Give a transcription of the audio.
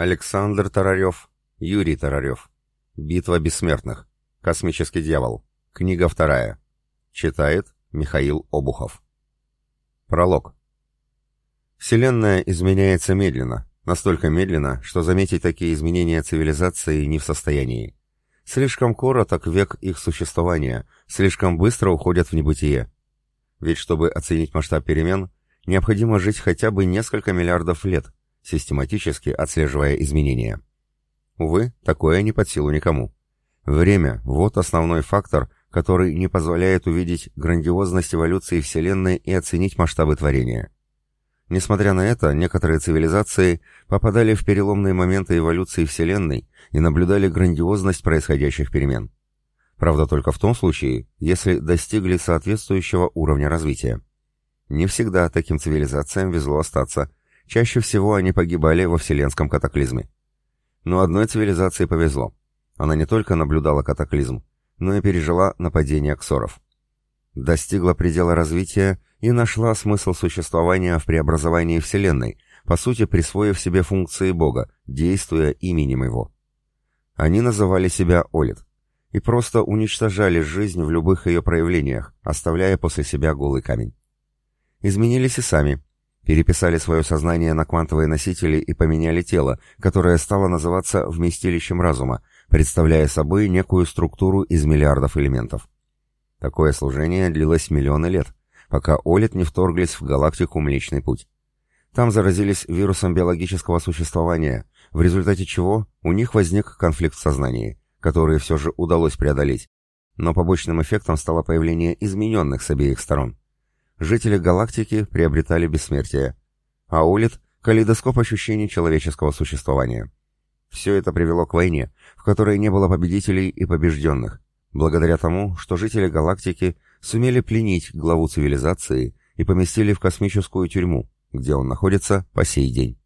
Александр Тарарев, Юрий Тарарев. Битва бессмертных. Космический дьявол. Книга вторая. Читает Михаил Обухов. Пролог. Вселенная изменяется медленно, настолько медленно, что заметить такие изменения цивилизации не в состоянии. Слишком короток век их существования, слишком быстро уходят в небытие. Ведь чтобы оценить масштаб перемен, необходимо жить хотя бы несколько миллиардов лет, систематически отслеживая изменения. Увы, такое не под силу никому. Время – вот основной фактор, который не позволяет увидеть грандиозность эволюции Вселенной и оценить масштабы творения. Несмотря на это, некоторые цивилизации попадали в переломные моменты эволюции Вселенной и наблюдали грандиозность происходящих перемен. Правда, только в том случае, если достигли соответствующего уровня развития. Не всегда таким цивилизациям везло остаться, чаще всего они погибали во вселенском катаклизме. Но одной цивилизации повезло. Она не только наблюдала катаклизм, но и пережила нападение ксоров. Достигла предела развития и нашла смысл существования в преобразовании Вселенной, по сути присвоив себе функции Бога, действуя именем Его. Они называли себя Олит и просто уничтожали жизнь в любых ее проявлениях, оставляя после себя голый камень. Изменились и сами, переписали свое сознание на квантовые носители и поменяли тело, которое стало называться вместилищем разума, представляя собой некую структуру из миллиардов элементов. Такое служение длилось миллионы лет, пока Олит не вторглись в галактику Млечный Путь. Там заразились вирусом биологического существования, в результате чего у них возник конфликт в сознании, который все же удалось преодолеть, но побочным эффектом стало появление измененных с обеих сторон. Жители галактики приобретали бессмертие, а Олит — калейдоскоп ощущений человеческого существования. Все это привело к войне, в которой не было победителей и побежденных, благодаря тому, что жители галактики сумели пленить главу цивилизации и поместили в космическую тюрьму, где он находится по сей день.